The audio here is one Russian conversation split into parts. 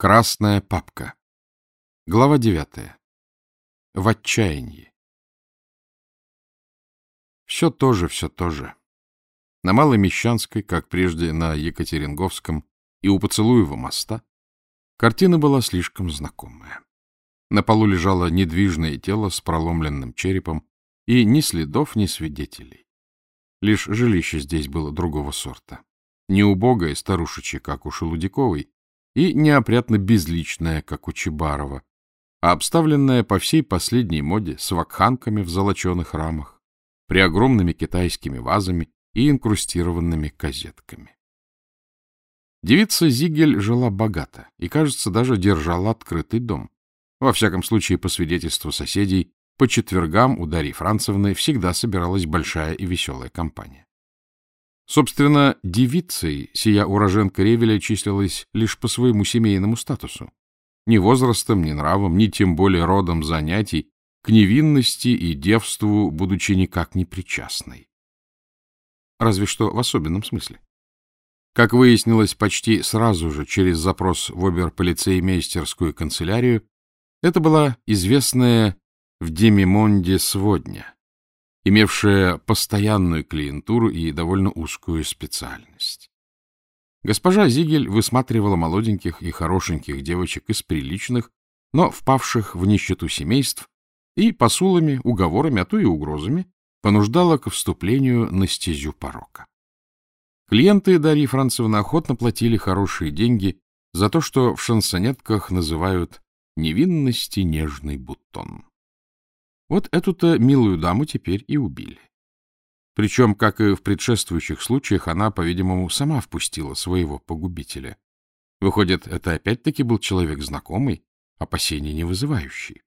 Красная папка. Глава девятая. В отчаянии. Все то же, все то же. На Малой Мещанской, как прежде на Екатеринговском и у Поцелуева моста, картина была слишком знакомая. На полу лежало недвижное тело с проломленным черепом, и ни следов, ни свидетелей. Лишь жилище здесь было другого сорта. Не убогое старушечье, как у Шелудяковой, и неопрятно безличная, как у Чебарова, а обставленная по всей последней моде с вакханками в золоченых рамах, преогромными китайскими вазами и инкрустированными козетками. Девица Зигель жила богато и, кажется, даже держала открытый дом. Во всяком случае, по свидетельству соседей, по четвергам у Дарьи Францевны всегда собиралась большая и веселая компания. Собственно, девицей сия уроженка Ревеля числилась лишь по своему семейному статусу. Ни возрастом, ни нравом, ни тем более родом занятий к невинности и девству, будучи никак не причастной. Разве что в особенном смысле. Как выяснилось почти сразу же через запрос в оберполицеймейстерскую канцелярию, это была известная в Демимонде сводня, имевшая постоянную клиентуру и довольно узкую специальность. Госпожа Зигель высматривала молоденьких и хорошеньких девочек из приличных, но впавших в нищету семейств, и посулами, уговорами, а то и угрозами понуждала к вступлению на стезю порока. Клиенты Дарьи Францевны охотно платили хорошие деньги за то, что в шансонетках называют «невинности нежный бутон». Вот эту-то милую даму теперь и убили. Причем, как и в предшествующих случаях, она, по-видимому, сама впустила своего погубителя. Выходит, это опять-таки был человек знакомый, опасений не вызывающий.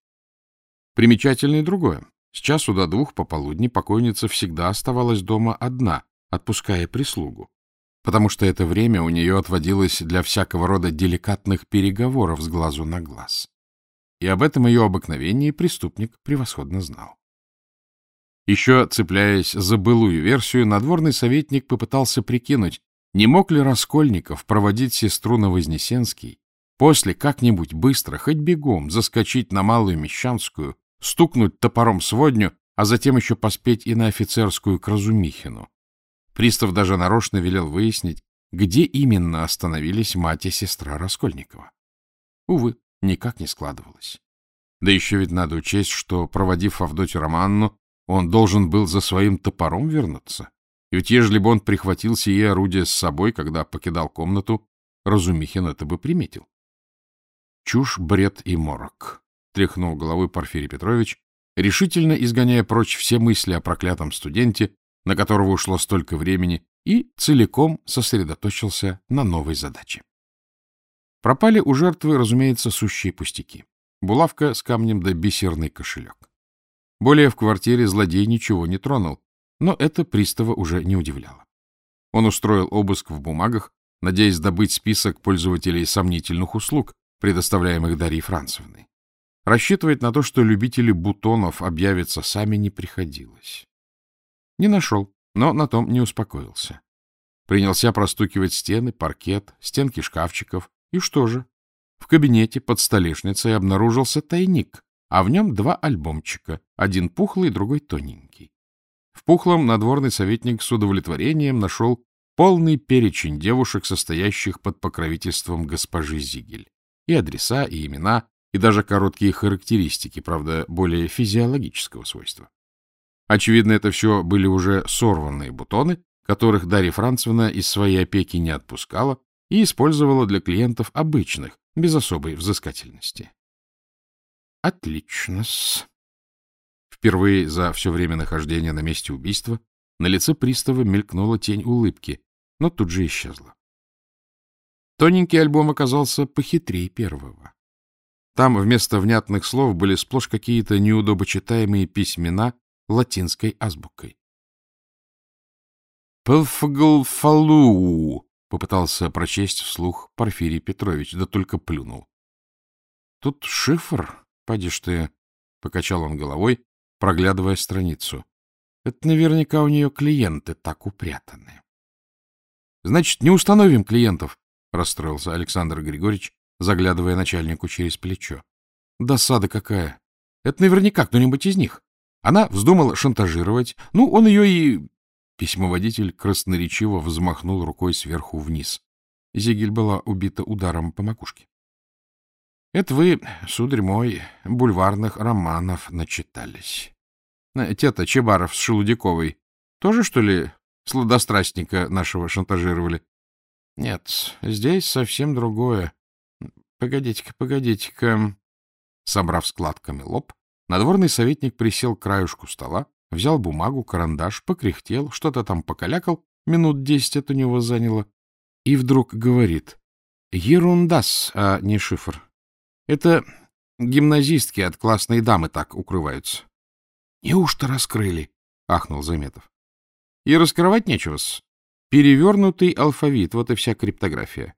Примечательно и другое. С часу до двух пополудни покойница всегда оставалась дома одна, отпуская прислугу, потому что это время у нее отводилось для всякого рода деликатных переговоров с глазу на глаз и об этом ее обыкновении преступник превосходно знал. Еще цепляясь за былую версию, надворный советник попытался прикинуть, не мог ли Раскольников проводить сестру на Вознесенский, после как-нибудь быстро, хоть бегом, заскочить на Малую Мещанскую, стукнуть топором сводню, а затем еще поспеть и на офицерскую к Разумихину. Пристав даже нарочно велел выяснить, где именно остановились мать и сестра Раскольникова. Увы, никак не складывалось. Да еще ведь надо учесть, что, проводив Авдотью Романну, он должен был за своим топором вернуться. И ведь ежели бы он прихватил сие орудие с собой, когда покидал комнату, Разумихин это бы приметил. Чушь, бред и морок, — тряхнул головой Порфирий Петрович, решительно изгоняя прочь все мысли о проклятом студенте, на которого ушло столько времени, и целиком сосредоточился на новой задаче. Пропали у жертвы, разумеется, сущие пустяки. Булавка с камнем да бисерный кошелек. Более в квартире злодей ничего не тронул, но это пристава уже не удивляло. Он устроил обыск в бумагах, надеясь добыть список пользователей сомнительных услуг, предоставляемых Дарьей Францевной. Рассчитывать на то, что любители бутонов объявятся сами, не приходилось. Не нашел, но на том не успокоился. Принялся простукивать стены, паркет, стенки шкафчиков, и что же? В кабинете под столешницей обнаружился тайник, а в нем два альбомчика, один пухлый, другой тоненький. В пухлом надворный советник с удовлетворением нашел полный перечень девушек, состоящих под покровительством госпожи Зигель. И адреса, и имена, и даже короткие характеристики, правда, более физиологического свойства. Очевидно, это все были уже сорванные бутоны, которых Дарья Францевна из своей опеки не отпускала, и использовала для клиентов обычных, без особой взыскательности. Отлично-с. Впервые за все время нахождения на месте убийства на лице пристава мелькнула тень улыбки, но тут же исчезла. Тоненький альбом оказался похитрее первого. Там вместо внятных слов были сплошь какие-то неудобочитаемые письмена латинской азбукой. «Пэлфаглфалуу» Попытался прочесть вслух Порфирий Петрович, да только плюнул. — Тут шифр, падишь ты, — покачал он головой, проглядывая страницу. — Это наверняка у нее клиенты так упрятаны. — Значит, не установим клиентов, — расстроился Александр Григорьевич, заглядывая начальнику через плечо. Досада какая! Это наверняка кто-нибудь из них. Она вздумала шантажировать. Ну, он ее и... Письмоводитель красноречиво взмахнул рукой сверху вниз. Зигель была убита ударом по макушке. — Это вы, сударь мой, бульварных романов начитались. Тета Чебаров с Шелудяковой тоже, что ли, сладострастника нашего шантажировали? Нет, здесь совсем другое. Погодите-ка, погодите-ка. Собрав складками лоб, надворный советник присел к краюшку стола, взял бумагу, карандаш, покряхтел, что-то там покалякал, минут десять это у него заняло, и вдруг говорит. Ерундас, а не шифр. Это гимназистки от классной дамы так укрываются. — Неужто раскрыли? — ахнул Заметов. — И раскрывать нечего-с. Перевернутый алфавит, вот и вся криптография.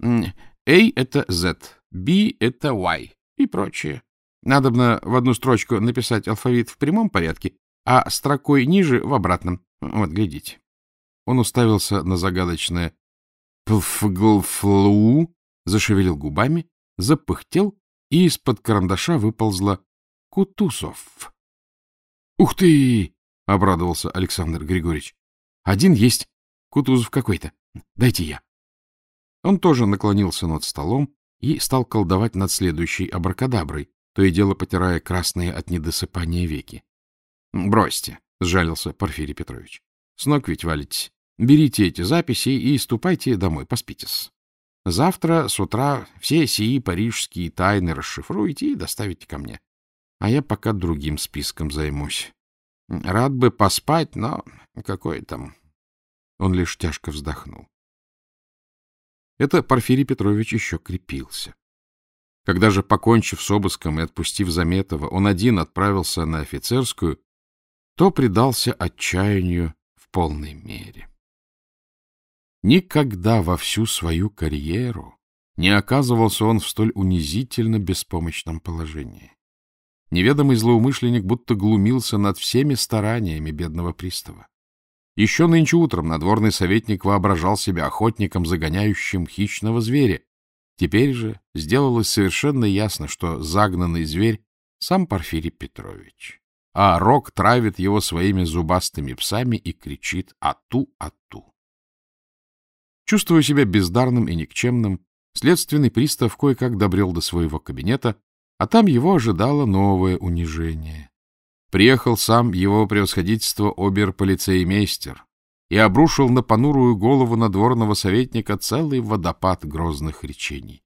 A — это Z, B — это Y и прочее. Надобно в одну строчку написать алфавит в прямом порядке, а строкой ниже — в обратном. Вот, глядите. Он уставился на загадочное «пфглфлу», зашевелил губами, запыхтел, и из-под карандаша выползла «Кутузов». Ух ты! — обрадовался Александр Григорьевич. — Один есть. Кутузов какой-то. Дайте я. Он тоже наклонился над столом и стал колдовать над следующей абракадаброй, то и дело потирая красные от недосыпания веки. — Бросьте, — сжалился Порфирий Петрович. — С ног ведь валитесь. Берите эти записи и ступайте домой, поспитесь. Завтра с утра все сии парижские тайны расшифруйте и доставите ко мне а я пока другим списком займусь. Рад бы поспать, но какой там... Он лишь тяжко вздохнул. Это Порфирий Петрович еще крепился. Когда же, покончив с обыском и отпустив Заметова, он один отправился на офицерскую, то предался отчаянию в полной мере. Никогда во всю свою карьеру не оказывался он в столь унизительно беспомощном положении. Неведомый злоумышленник будто глумился над всеми стараниями бедного пристава. Еще нынче утром надворный советник воображал себя охотником, загоняющим хищного зверя. Теперь же сделалось совершенно ясно, что загнанный зверь — сам Порфирий Петрович. А Рок травит его своими зубастыми псами и кричит «Ату, ату!». Чувствуя себя бездарным и никчемным, следственный пристав кое-как добрел до своего кабинета а там его ожидало новое унижение. Приехал сам его превосходительство обер-полицеймейстер и обрушил на понурую голову надворного советника целый водопад грозных речений.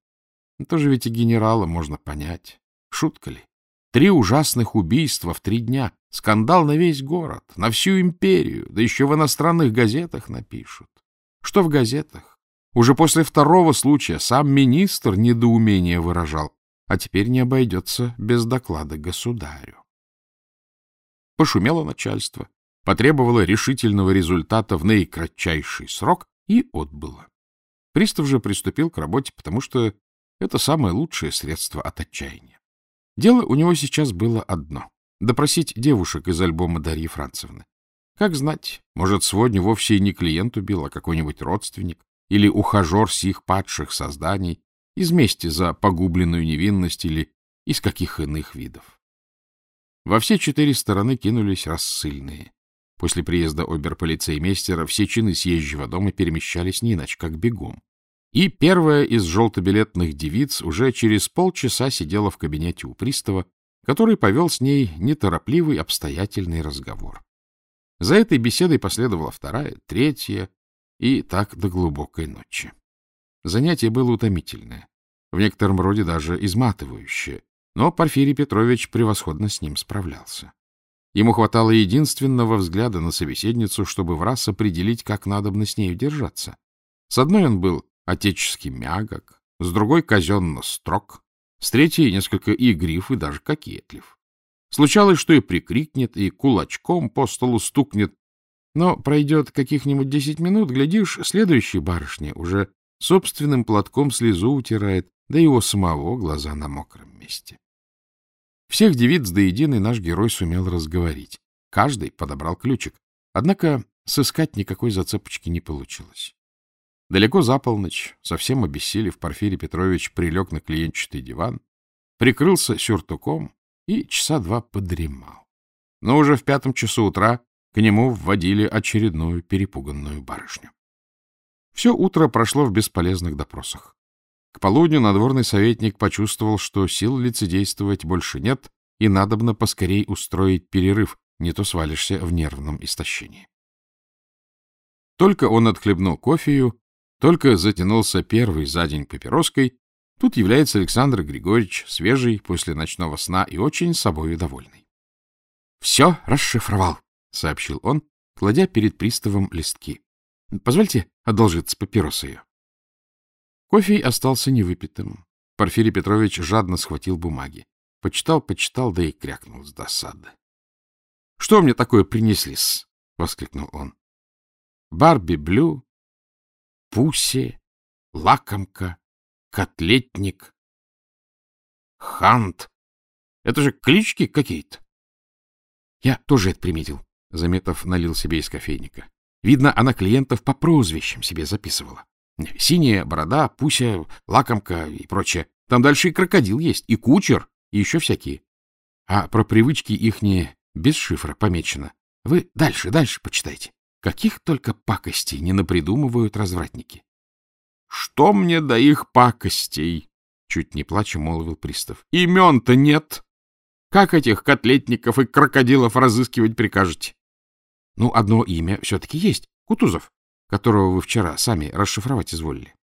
Это же ведь и генерала можно понять. Шутка ли? Три ужасных убийства в три дня, скандал на весь город, на всю империю, да еще в иностранных газетах напишут. Что в газетах? Уже после второго случая сам министр недоумение выражал а теперь не обойдется без доклада государю. Пошумело начальство, потребовало решительного результата в наикратчайший срок и отбыло. Пристав же приступил к работе, потому что это самое лучшее средство от отчаяния. Дело у него сейчас было одно — допросить девушек из альбома Дарьи Францевны. Как знать, может, сегодня вовсе и не клиент убил, а какой-нибудь родственник или ухажер сих падших созданий, из мести за погубленную невинность или из каких иных видов. Во все четыре стороны кинулись рассыльные. После приезда оберполицеймейстера все чины съезжего дома перемещались не иначе, как бегом. И первая из желтобилетных девиц уже через полчаса сидела в кабинете у пристава, который повел с ней неторопливый обстоятельный разговор. За этой беседой последовала вторая, третья и так до глубокой ночи. Занятие было утомительное, в некотором роде даже изматывающее, но Порфирий Петрович превосходно с ним справлялся. Ему хватало единственного взгляда на собеседницу, чтобы в раз определить, как надобно с нею держаться. С одной он был отечески мягок, с другой — казенно строг, с третьей — несколько игрив и даже кокетлив. Случалось, что и прикрикнет, и кулачком по столу стукнет, но пройдет каких-нибудь десять минут, глядишь, следующей барышня уже собственным платком слезу утирает, да его самого глаза на мокром месте. Всех девиц до единой наш герой сумел разговорить. Каждый подобрал ключик. Однако сыскать никакой зацепочки не получилось. Далеко за полночь, совсем обессилев, Порфирий Петрович прилег на клиентчатый диван, прикрылся сюртуком и часа два подремал. Но уже в пятом часу утра к нему вводили очередную перепуганную барышню. Все утро прошло в бесполезных допросах. Полудню надворный советник почувствовал, что сил лицедействовать больше нет, и надобно поскорей устроить перерыв, не то свалишься в нервном истощении. Только он отхлебнул кофею, только затянулся первый за день папироской, тут является Александр Григорьевич, свежий после ночного сна и очень собою довольный. — Все расшифровал, — сообщил он, кладя перед приставом листки. — Позвольте одолжиться папиросой. Кофе остался невыпитым. Порфирий Петрович жадно схватил бумаги. Почитал, почитал, да и крякнул с досады. — Что мне такое принесли-с? — воскликнул он. — Барби Блю, Пуси, Лакомка, Котлетник, Хант. Это же клички какие-то. Я тоже это приметил. Заметов налил себе из кофейника. Видно, она клиентов по прозвищам себе записывала. Синяя борода, Пуся, Лакомка и прочее. Там дальше и крокодил есть, и кучер, и еще всякие. А про привычки ихние без шифра помечено. Вы дальше, дальше почитайте. Каких только пакостей не напридумывают развратники. — Что мне до их пакостей? — чуть не плача молвил пристав. — Имен-то нет. Как этих котлетников и крокодилов разыскивать прикажете? — Ну, одно имя все-таки есть. Кутузов, которого вы вчера сами расшифровать изволили.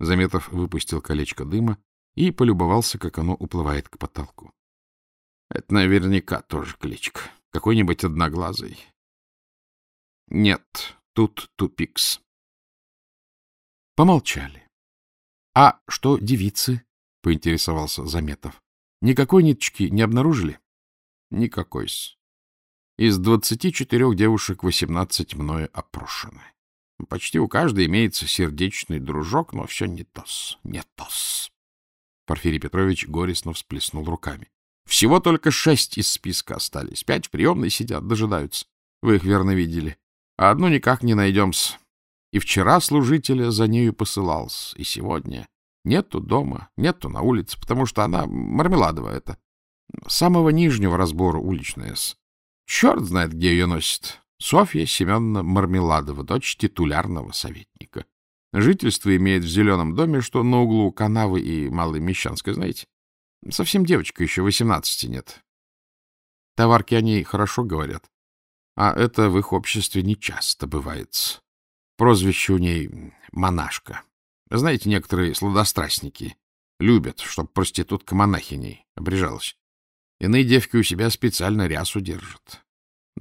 Заметов выпустил колечко дыма и полюбовался, как оно уплывает к потолку. — Это наверняка тоже кличка. Какой-нибудь одноглазый. Нет, тут тупикс. Помолчали. — А что девицы? — поинтересовался Заметов. — Никакой ниточки не обнаружили? — Никакой-с. Из двадцати четырех девушек восемнадцать мною опрошены. Почти у каждой имеется сердечный дружок, но все не тос, не тос. Порфирий Петрович горестно всплеснул руками. Всего только шесть из списка остались. Пять в приемной сидят, дожидаются. Вы их верно видели а одну никак не найдем-с. И вчера служителя за нею посылался, и сегодня. Нету дома, нету на улице, потому что она мармеладовая это. Самого нижнего разбора уличная-с. Черт знает, где ее носит. Софья Семеновна Мармеладова, дочь титулярного советника. Жительство имеет в зеленом доме, что на углу канавы и Малой Мещанской, знаете. Совсем девочка еще, восемнадцати нет. Товарки о ней хорошо говорят. А это в их обществе нечасто бывает. Прозвище у ней — монашка. Знаете, некоторые сладострастники любят, чтоб проститутка монахиней обрежалась. Иные девки у себя специально рясу держат.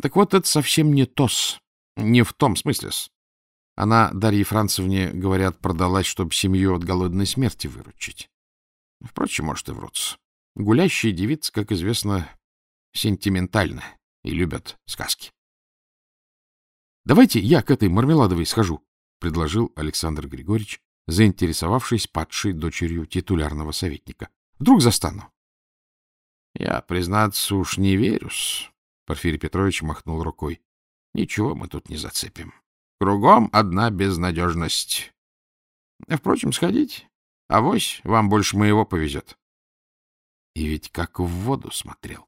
Так вот, это совсем не тос. Не в том смысле -с. Она Дарье Францевне, говорят, продалась, чтобы семью от голодной смерти выручить. Впрочем, может, и врутся. Гулящие девицы, как известно, сентиментальны и любят сказки. — Давайте я к этой мармеладовой схожу, — предложил Александр Григорьевич, заинтересовавшись падшей дочерью титулярного советника. — Вдруг застану. — Я, признаться, уж не верюсь, — Порфирий Петрович махнул рукой. — Ничего мы тут не зацепим. Кругом одна безнадежность. Впрочем, сходите. Авось вам больше моего повезет. И ведь как в воду смотрел.